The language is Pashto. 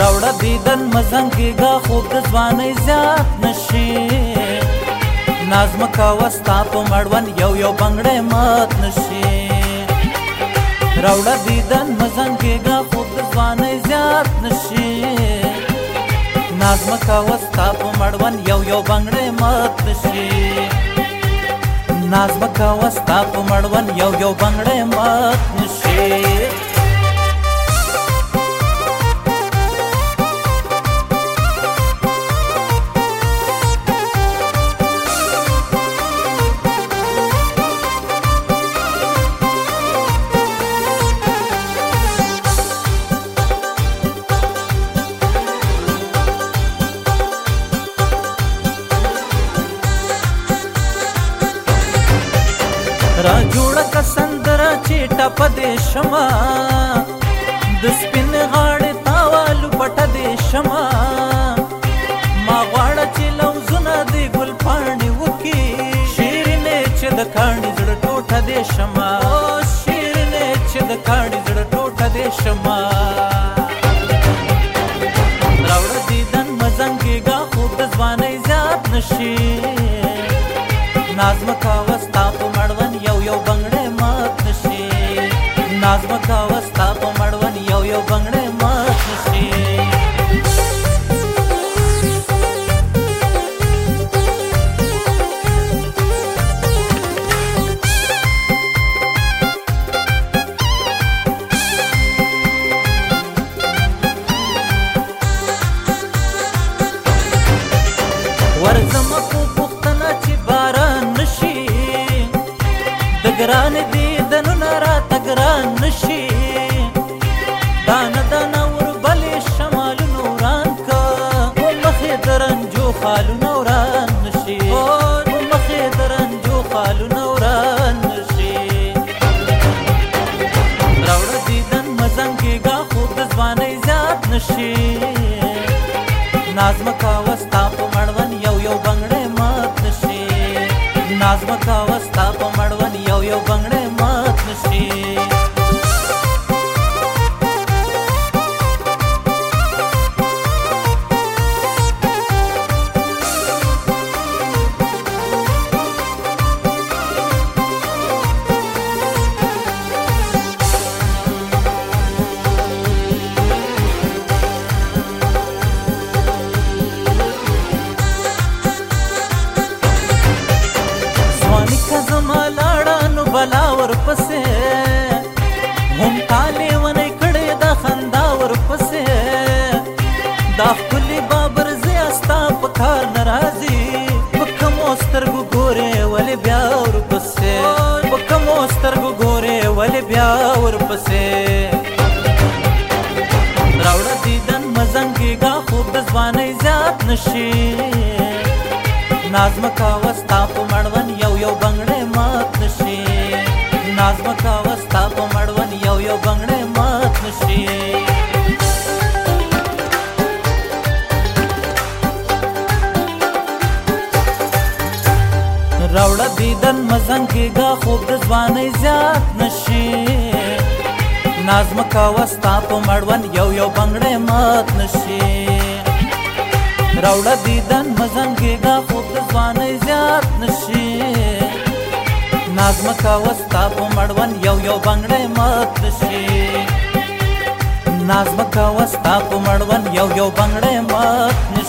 راوړه دیدن مزنګیږه خوب د ځوانۍ زیات نشي نازم کوه ستا په مړوند یو یو بنګړی مات نشي راوړه دیدن مزنګیږه خوب د ځوانۍ زیات نشي نازم کوه ستا په مړوند یو یو بنګړی مات نشي نازم کوه ستا په مړوند یو یو بنګړی مات نشي جوړه کا سندره چې ټپ دې شما د سپین غاړې تاوالو پټ دې شما ما غواړه چې لوزونه دې ګل پاڼې وکي شیرینې چې د کاڼي زړه ټوټه دې شما شیرینې چې د کاڼي زړه ټوټه دې شما راوړه دې دن مزنګي گا خو د ځواني زیات نشي نازم کا وست ازمکا وستا په مړون یو یو بنگړې مات شي ورزم کو پختنه چې باران نشي د ګران دی را تګران نشي دانه دانه وربلې شمال نوران کا و مخې درنجو خالو نوران نشي و مخې درنجو خالو نوران نشي راوړ دیدن مزنګ کې گا خو د ځواني زیات نشي نازم کا وستا په مړون یو یو بنگړې مات نشي نازم کا وې راوړه دیدن مزنګي گا خوب د ځواني زیات نشي نازم کا وستا په مړون یو یو بنگړې مات نشي نازم کا وستا په مړون یو یو بنگړې مات نشي راوړه دیدن مزنګي گا خوب د ځواني زیات نشي نازم کاوستا په مړوند یو یو بنگړې مات نشي راوړه دیدن مزنګېږه خو د ځوانۍ زیات نشي نازم کاوستا په مړوند یو یو بنگړې مات نشي نازم کاوستا په مړوند یو یو بنگړې مات نشي